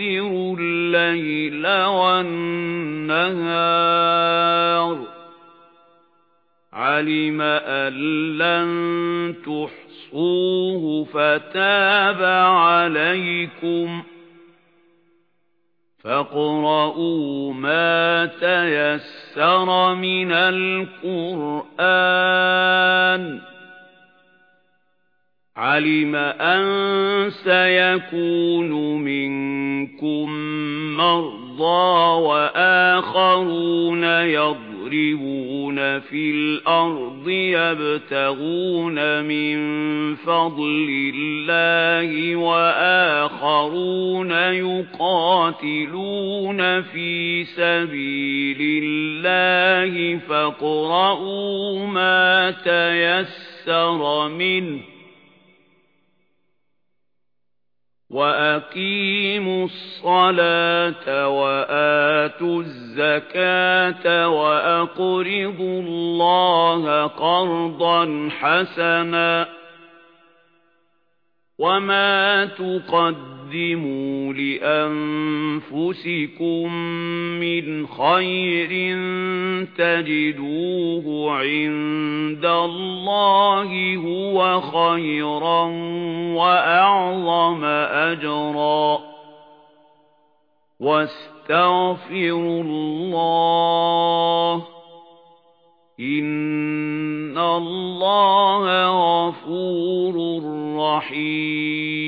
يُقَدِّرُ اللَّيْلَ وَالنَّهَارَ. عَلِمَ أَن لَّن تُحْصُوهُ فَتَابَ عَلَيْكُمْ. فَاقْرَؤُوا مَا تَيَسَّرَ مِنَ الْقُرْآنِ. عَلِمَ أَن سَيَكُونُ مِنكُم مَّرْضَىٰ وَآخَرُونَ يَضْرِبُونَ فِي الْأَرْضِ يَبْتَغُونَ مِن فَضْلِ اللَّهِ وَآخَرُونَ يُقَاتِلُونَ فِي سَبِيلِ اللَّهِ فَاقْرَؤُوا مَا تَيَسَّرَ مِنْهُ وَأَقِيمُوا الصَّلَاةَ وَآتُوا الزَّكَاةَ وَأَقْرِضُوا اللَّهَ قَرْضًا حَسَنًا وَمَا تُقَدِّمُوا لِأَنفُسِكُم مِّنْ خَيْرٍ تَجِدُوهُ عِندَ اللَّهِ هُوَ خَيْرًا وَأَعْظَمَ أَجْرًا وَاسْتَغْفِرُوا اللَّهَ إِنَّ اللَّهَ غَفُورٌ رَّحِيمٌ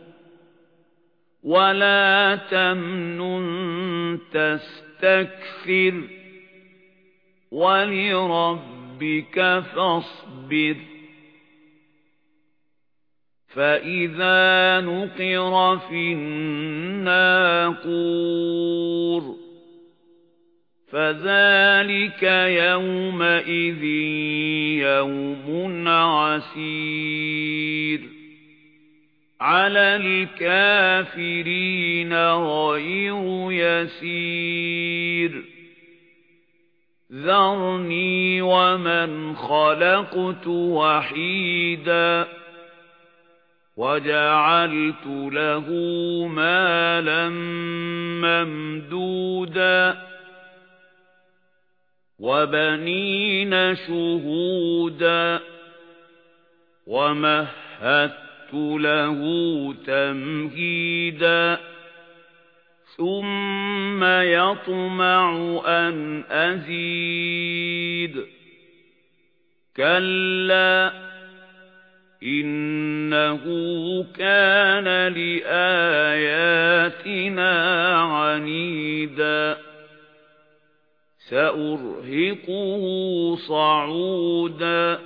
ولا تمنن تستكثر ولربك فاصبر فإذا نقر في الناقور فذلك يومئذ يوم عسير على الكافرين غير يسير ذرني ومن خلقت وحيدا وجعلت له مالا ممدودا وبنين شهودا ومهدت له تمهيدا ثم يطمع أن أزيد. كلا إنه كان لآياتنا عنيدا. سأرهقه صعودا.